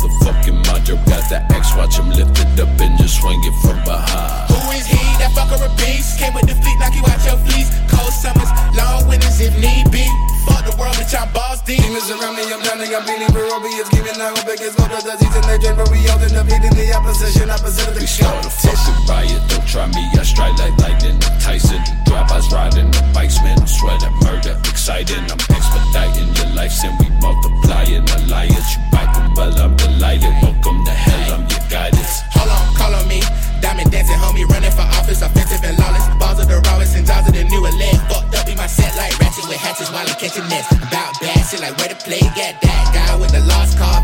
the fucking moderate got the X, watch him lift it up and just swing it from behind. Who is he? That fucker a beast. Came with the fleet, knock you out your fleece. Cold summers, long winters if need be. Fuck the world, bitch, I'm boss deep. Demons around me, I'm drowning, I'm bleeding for It's giving out hope against gold, the disease and they drain, but we all end up hitting the opposition, opposite of the We start a fucking riot, don't try me, I strike like lightning. Tyson, drive-bys riding the bikes, man, I'm sweating murder, exciting. I'm I'm catching nets. About bad shit like where to play, get that guy with the lost car,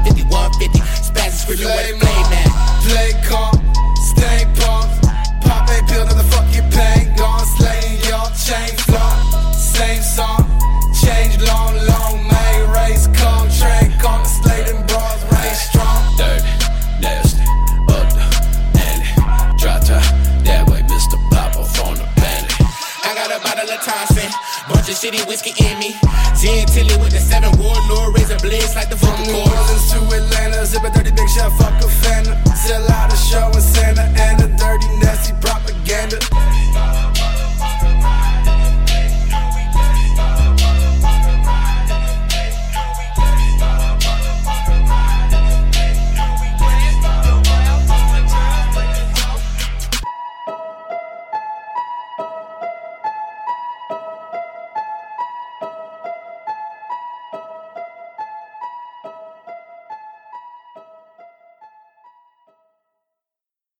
bunch shitty whiskey in me. Gin Tilly with the seven warlord, razor blades like the vocal cords. To Atlanta, zip a dirty big shot, fuck a